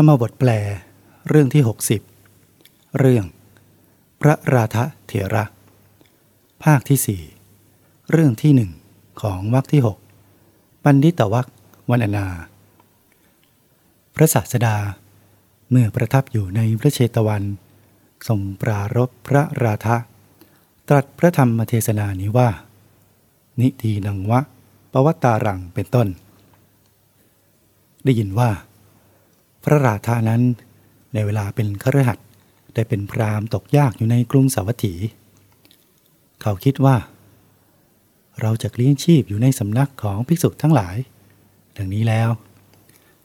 รมบทแปล เรื่องที่ 60 เรื่อง พระราธะเถระ ภาคที่สี่เรื่องที่หนึ่งของวรรคที่ 6 ปันดิตวัควันนา พระศาสดา เมื่อประทับอยู่ในพระเชตวันทรงปรารบพระราธะ ตรัสพระธรรมเทศนานี้ว่า นิทีนังวะปวัตตารังเป็นต้น ได้ยินว่า พระราธานั้น ในเวลาเป็นครหัสได้เป็นพรามตกยากอยู่ในกรุงสาวัตถี เขาคิดว่า เราจะเลี้ยงชีพอยู่ในสำนักของภิกษุทั้งหลาย ดังนี้แล้ว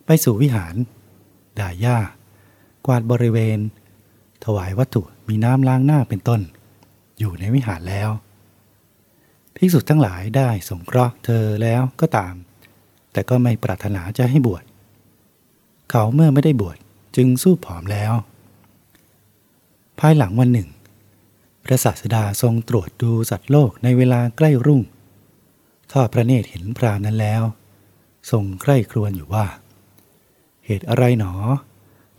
ไปสู่วิหาร ด่าหญ้า กวาดบริเวณ ถวายวัตถุมีน้ำล้างหน้าเป็นต้น อยู่ในวิหารแล้ว ภิกษุทั้งหลายได้สงเคราะห์เธอแล้วก็ตาม แต่ก็ไม่ปรารถนาจะให้บวช เขาเมื่อไม่ได้บวชจึงสู้ผอมแล้ว ภายหลังวันหนึ่ง พระศาสดาทรงตรวจดูสัตว์โลกในเวลาใกล้รุ่งทอดพระเนตรเห็นพรามนั้นแล้ว ทรงใคร่ครวญอยู่ว่า เหตุอะไรหนอ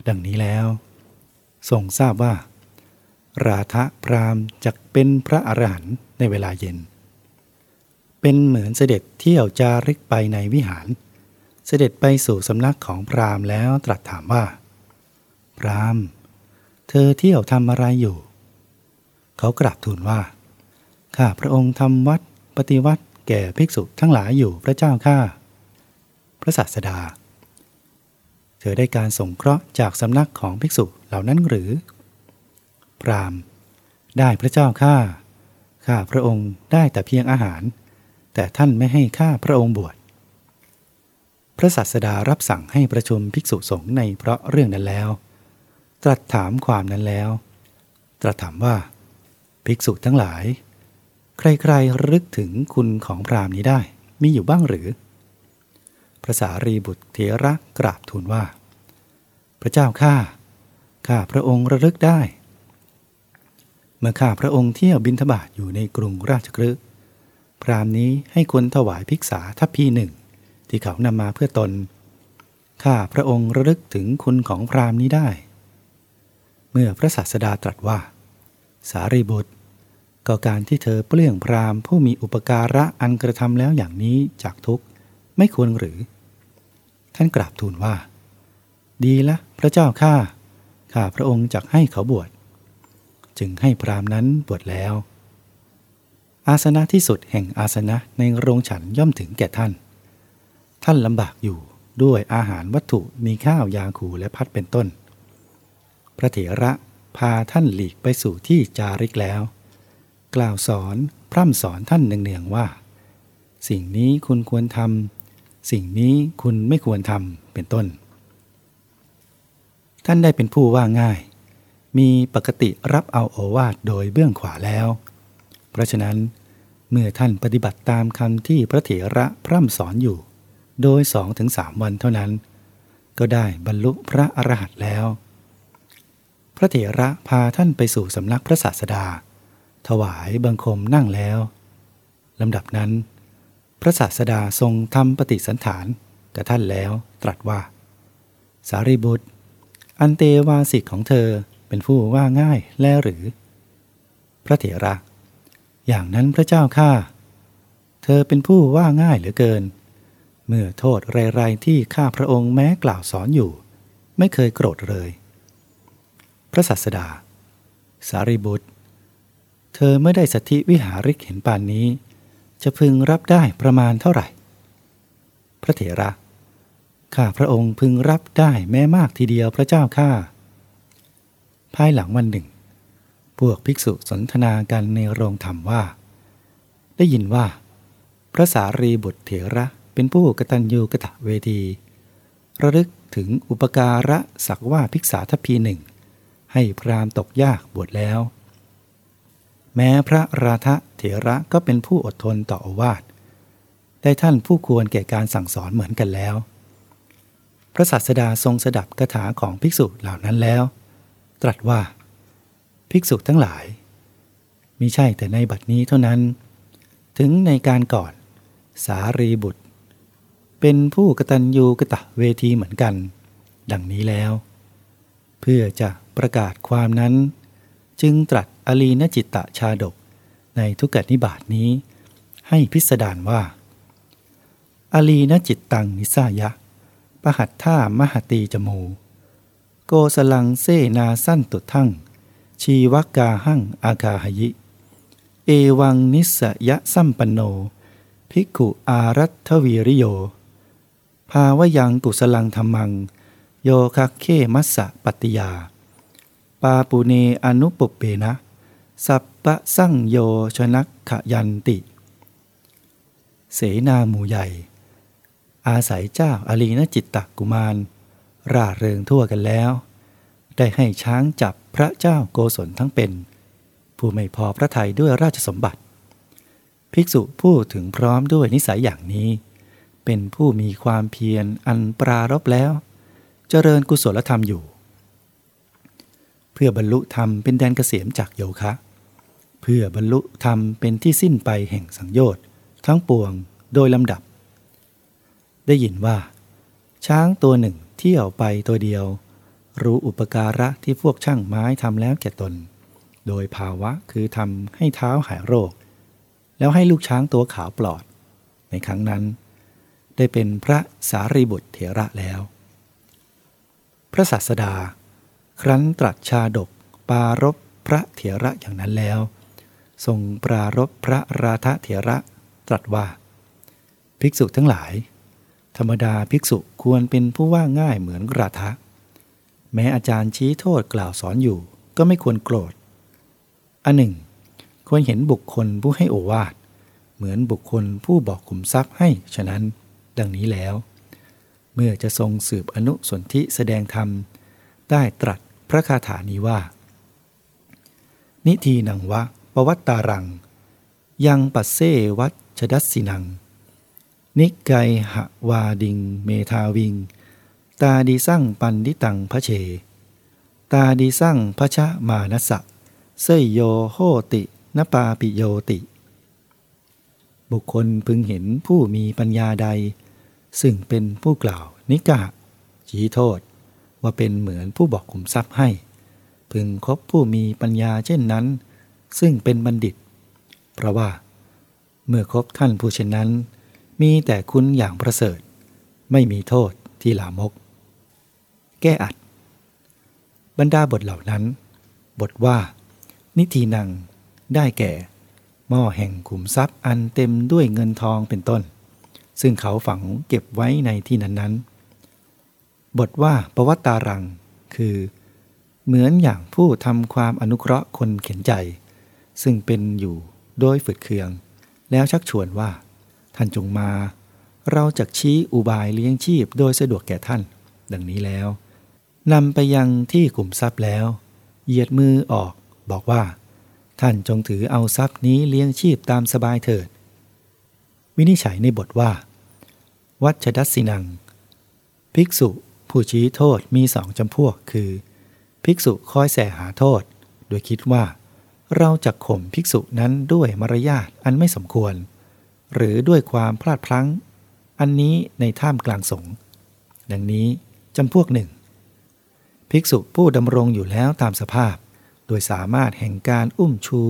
ดังนี้แล้ว ทรงทราบว่า ราธะพรามจักเป็นพระอรหันต์ในเวลาเย็น เป็นเหมือนเสด็จเที่ยวจาริกไปในวิหาร เสด็จไปสู่สำนักของพราหมณ์แล้วตรัสถามว่า พราหมณ์ เธอเที่ยวทำอะไรอยู่ เขากราบทูลว่า ข้าพระองค์ทำวัดปฏิวัติแก่ภิกษุทั้งหลายอยู่พระเจ้าข้าพระศาสดา เธอได้การสงเคราะห์จากสำนักของภิกษุเหล่านั้นหรือ พราหมณ์ ได้พระเจ้าข้าข้าพระองค์ได้แต่เพียงอาหาร แต่ท่านไม่ให้ข้าพระองค์บวช พระศาสดารับสั่งให้ประชุมภิกษุสงฆ์ในเพราะเรื่องนั้นแล้ว ตรัสถามความนั้นแล้ว ตรัสถามว่า ภิกษุทั้งหลาย ใครๆรึกถึงคุณของพรามนี้ได้มีอยู่บ้างหรือ พระสารีบุตรเถระกราบทูลว่า พระเจ้าข้าข้าพระองค์ระลึกได้ เมื่อข้าพระองค์เที่ยวบินทบาทอยู่ในกรุงราชกฤห์พรามนี้ให้คนถวายภิกษาทัพพีหนึ่ง ที่เขานำมาเพื่อตน ข้าพระองค์ระลึกถึงคุณของพรามนี้ได้ เมื่อพระศาสดาตรัสว่า สารีบุตร ก็การที่เธอเปลื้องพรามผู้มีอุปการะอันกระทำแล้วอย่างนี้จากทุกไม่ควรหรือ ท่านกราบทูลว่า ดีละพระเจ้าข้าข้าพระองค์จักให้เขาบวช จึงให้พรามนั้นบวชแล้ว อาสนะที่สุดแห่งอาสนะในโรงฉันย่อมถึงแก่ท่าน ท่านลำบากอยู่ด้วยอาหารวัตถุมีข้าวยาคูและพัดเป็นต้น พระเถระพาท่านหลีกไปสู่ที่จาริกแล้ว กล่าวสอนพร่ำสอนท่านเนืองๆว่า สิ่งนี้คุณควรทำสิ่งนี้คุณไม่ควรทำเป็นต้น ท่านได้เป็นผู้ว่าง่าย มีปกติรับเอาโอวาทโดยเบื้องขวาแล้ว เพราะฉะนั้นเมื่อท่านปฏิบัติตามคำที่พระเถระพร่ำสอนอยู่ โดยสองถึงสามวันเท่านั้น ก็ได้บรรลุพระอรหันต์แล้ว พระเถระพาท่านไปสู่สำนักพระศาสดา ถวายบังคมนั่งแล้วลำดับนั้น พระศาสดาทรงทำปฏิสันฐานกับท่านแล้วตรัสว่า สารีบุตร อันเตวาสิกของเธอเป็นผู้ว่าง่ายแลหรือ พระเถระ อย่างนั้นพระเจ้าข้าเธอเป็นผู้ว่าง่ายเหลือเกิน เมื่อโทษไรๆที่ข้าพระองค์แม้กล่าวสอนอยู่ ไม่เคยโกรธเลย พระสัสดา สารีบุตร เธอไม่ได้สติวิหาริกเห็นปานนี้ จะพึงรับได้ประมาณเท่าไหร่ พระเถระ ข้าพระองค์พึงรับได้แม้มากทีเดียวพระเจ้าข้าภายหลังวันหนึ่ง พวกภิกษุสนทนากันในโรงธรรมว่า ได้ยินว่า พระสารีบุตรเถระ เป็นผู้กตัญญูกะตะเวที ระลึกถึงอุปการะสักว่าภิกษาทัพพีหนึ่ง ให้พรามตกยากบวชแล้ว แม้พระราธะเถระก็เป็นผู้อดทนต่ออวาทได้ท่านผู้ควรแก่การสั่งสอนเหมือนกันแล้ว พระศาสดาทรงสดับคาถาของภิกษุเหล่านั้นแล้ว ตรัสว่า ภิกษุทั้งหลายมิใช่แต่ในบัดนี้เท่านั้น ถึงในการก่อน สารีบุตร เป็นผู้กตัญญูกะตะเวทีเหมือนกัน ดังนี้แล้ว เพื่อจะประกาศความนั้น จึงตรัสอลีนจิตตชาดกในทุกกนิบาตนี้ ให้พิสดารว่า อลีนจิตตังนิสายะปะหัตท่ามหตีจมู โกสลังเซนาสั้นตุทั้งชีวกาหั่งอากาหยิ เอวังนิสยะสัมปันโน ภิกขุอารัตทวีริโย ภาวยังกุสลังธรรมัง โยคักเคมัสสะปฏิยา ปาปุเนอนุปุปเปนะ สัพปะสั่งโยชนักขยันติ เสนาหมู่ใหญ่ อาศัยเจ้าอาลีนจิตตกุมาร ร่าเริงทั่วกันแล้ว ได้ให้ช้างจับพระเจ้าโกศลทั้งเป็น ผู้ไม่พอพระทัยด้วยราชสมบัติ ภิกษุผู้ถึงพร้อมด้วยนิสัยอย่างนี้ เป็นผู้มีความเพียรอันปรารบแล้ว เจริญกุศลธรรมอยู่ เพื่อบรรลุธรรมเป็นแดนเกษมจากโยคะ เพื่อบรรลุธรรมเป็นที่สิ้นไปแห่งสังโยชน์ทั้งปวงโดยลำดับ ได้ยินว่า ช้างตัวหนึ่งเที่ยวไปตัวเดียว รู้อุปการะที่พวกช่างไม้ทำแล้วแก่ตน โดยภาวะคือทำให้เท้าหายโรค แล้วให้ลูกช้างตัวขาวปลอด ในครั้งนั้น ได้เป็นพระสารีบุตรเถระแล้ว พระศาสดา ครั้นตรัสชาดกปารบพระเถระอย่างนั้นแล้ว ทรงปรารบพระราธะเถระตรัสว่า ภิกษุทั้งหลาย ธรรมดาภิกษุควรเป็นผู้ว่าง่ายเหมือนราธะแม้อาจารย์ชี้โทษกล่าวสอนอยู่ก็ไม่ควรโกรธ อันหนึ่ง ควรเห็นบุคคลผู้ให้โอวาท เหมือนบุคคลผู้บอกขุมทรัพย์ให้ฉะนั้น ดังนี้แล้ว เมื่อจะทรงสืบอนุสนธิแสดงธรรม ได้ตรัสพระคาถานี้ว่า นิทีนังวะปวัตตารัง ยังปัสเซวัชดัสสินัง นิไกหะวาดิงเมทาวิง ตาดีสั่งปันดิตังพระเช ตาดีสั่งพระชะมานัสสะเสยโยโหตินปาปิโยติ บุคคลพึงเห็นผู้มีปัญญาใด ซึ่งเป็นผู้กล่าวนิกะชี้โทษ ว่าเป็นเหมือนผู้บอกขุมทรัพย์ให้ พึงคบผู้มีปัญญาเช่นนั้น ซึ่งเป็นบัณฑิต เพราะว่า เมื่อคบท่านผู้เช่นนั้น มีแต่คุณอย่างประเสริฐ ไม่มีโทษที่ลามก แก้อัด บรรดาบทเหล่านั้น บทว่า นิทีนังได้แก่ หม้อแห่งขุมทรัพย์อันเต็มด้วยเงินทองเป็นต้น ซึ่งเขาฝังเก็บไว้ในที่นั้นๆ บทว่าประวัตตารัง คือ เหมือนอย่างผู้ทำความอนุเคราะห์คนเข็นใจ ซึ่งเป็นอยู่โดยฝืดเคือง แล้วชักชวนว่า ท่านจงมา เราจะชี้อุบายเลี้ยงชีพโดยสะดวกแก่ท่าน ดังนี้แล้วนำไปยังที่กลุ่มทรัพย์แล้ว เหยียดมือออกบอกว่า ท่านจงถือเอาทรัพย์นี้เลี้ยงชีพตามสบายเถิด วินิจฉัยในบทว่า วัชดัสสินัง ภิกษุผู้ชี้โทษมีสองจำพวกคือ ภิกษุคอยแสหาโทษ โดยคิดว่า เราจะข่มภิกษุนั้นด้วยมารยาทอันไม่สมควร หรือด้วยความพลาดพลั้ง อันนี้ในท่ามกลางสงฆ์ดังนี้จำพวกหนึ่ง ภิกษุผู้ดำรงอยู่แล้วตามสภาพ โดยสามารถแห่งการอุ้มชู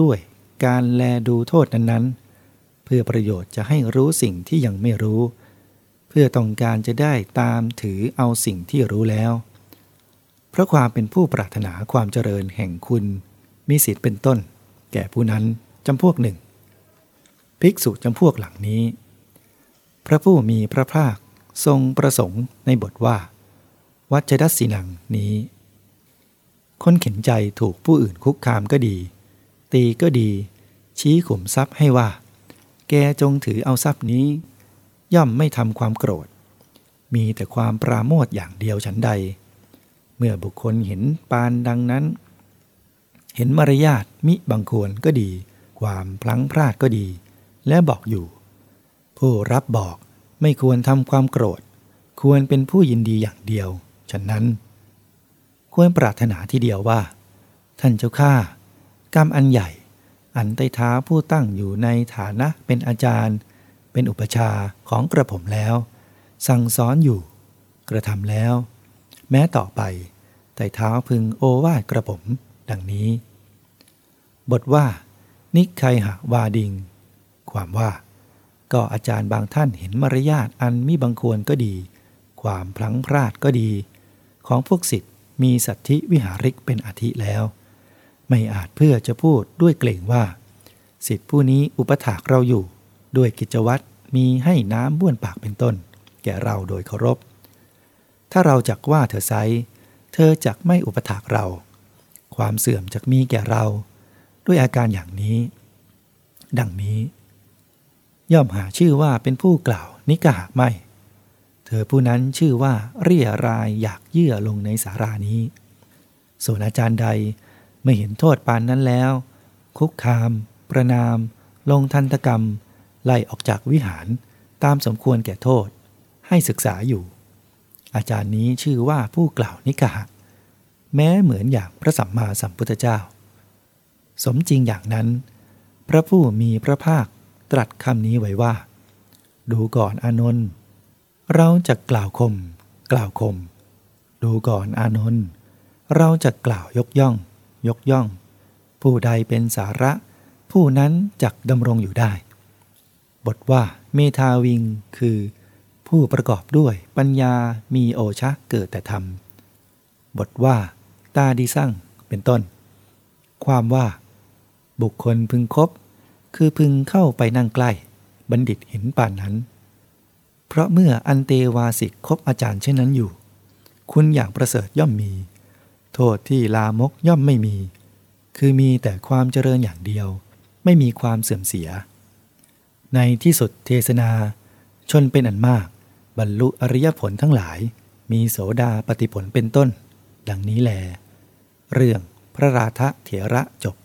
ด้วยการแลดูโทษนั้นๆ เพื่อประโยชน์จะให้รู้สิ่งที่ยังไม่รู้ เพื่อต้องการจะได้ตามถือเอาสิ่งที่รู้แล้ว เพราะความเป็นผู้ปรารถนาความเจริญแห่งคุณ มีสิทธิ์เป็นต้น แก่ผู้นั้นจำพวกหนึ่ง ภิกษุจำพวกหลังนี้ พระผู้มีพระภาคทรงประสงค์ในบทว่า วัชดัสสินังนี้ คนเข็นใจถูกผู้อื่นคุกคามก็ดี ตีก็ดี ชี้ขุมทรัพย์ให้ว่า แกจงถือเอาทรัพย์นี้ ย่อมไม่ทำความโกรธ มีแต่ความปราโมทอย่างเดียวฉันใด เมื่อบุคคลเห็นปานดังนั้น เห็นมารยาทมิบังควรก็ดี ความพลั้งพลาดก็ดี และบอกอยู่ ผู้รับบอกไม่ควรทำความโกรธ ควรเป็นผู้ยินดีอย่างเดียว ฉะนั้น ควรปรารถนาทีเดียวว่า ท่านเจ้าข้ากรรมอันใหญ่ อันใต้ท้าผู้ตั้งอยู่ในฐานะเป็นอาจารย์ เป็นอุปชาของกระผมแล้ว สั่งสอนอยู่ กระทำแล้ว แม้ต่อไปแต่เท้าพึงโอวาดกระผม ดังนี้ บทว่า นิไคหะวาดิง ความว่า ก็อาจารย์บางท่านเห็นมารยาทอันมิบังควรก็ดี ความพลั้งพลาดก็ดี ของพวกสิทธิ์มีสัตธิวิหาริกเป็นอาทิแล้ว ไม่อาจเพื่อจะพูดด้วยเกรงว่า สิทธิผู้นี้อุปถากเราอยู่ ด้วยกิจวัตรมีให้น้ำบ้วนปากเป็นต้น แก่เราโดยเคารพ ถ้าเราจักว่าเธอไซเธอจักไม่อุปถากเรา ความเสื่อมจักมีแก่เรา ด้วยอาการอย่างนี้ ดังนี้ ย่อมหาชื่อว่าเป็นผู้กล่าวนิกหะไม่ เธอผู้นั้นชื่อว่าเรียรายอยากเยื่อลงในสารานี้ ส่วนอาจารย์ใดไม่เห็นโทษปานนั้นแล้ว คุกคาม ประนาม ลงทันตกรรม ไล่ออกจากวิหารตามสมควรแก่โทษ ให้ศึกษาอยู่ อาจารย์นี้ชื่อว่าผู้กล่าวนิกะแม้เหมือนอย่างพระสัมมาสัมพุทธเจ้า สมจริงอย่างนั้น พระผู้มีพระภาคตรัสคำนี้ไว้ว่า ดูก่อนอานนท์เราจะกล่าวคม กล่าวคม ดูก่อนอานนท์เราจะกล่าวยกย่อง ยกย่อง ผู้ใดเป็นสาระ ผู้นั้นจักดำรงอยู่ได้ บทว่าเมทาวิง คือ ผู้ประกอบด้วยปัญญามีโอชะเกิดแต่ธรรม บทว่า ตาดีสั่งเป็นต้น ความว่า บุคคลพึงคบ คือพึงเข้าไปนั่งใกล้ บัณฑิตเห็นป่านนั้น เพราะเมื่ออันเตวาสิกคบอาจารย์เช่นนั้นอยู่ คุณอย่างประเสริฐย่อมมี โทษที่ลามกย่อมไม่มี คือมีแต่ความเจริญอย่างเดียว ไม่มีความเสื่อมเสีย ในที่สุดเทศนา ชนเป็นอันมาก บรรลุอริยผลทั้งหลาย มีโสดาปฏิผลเป็นต้น ดังนี้แล เรื่องพระราธะเถระจบ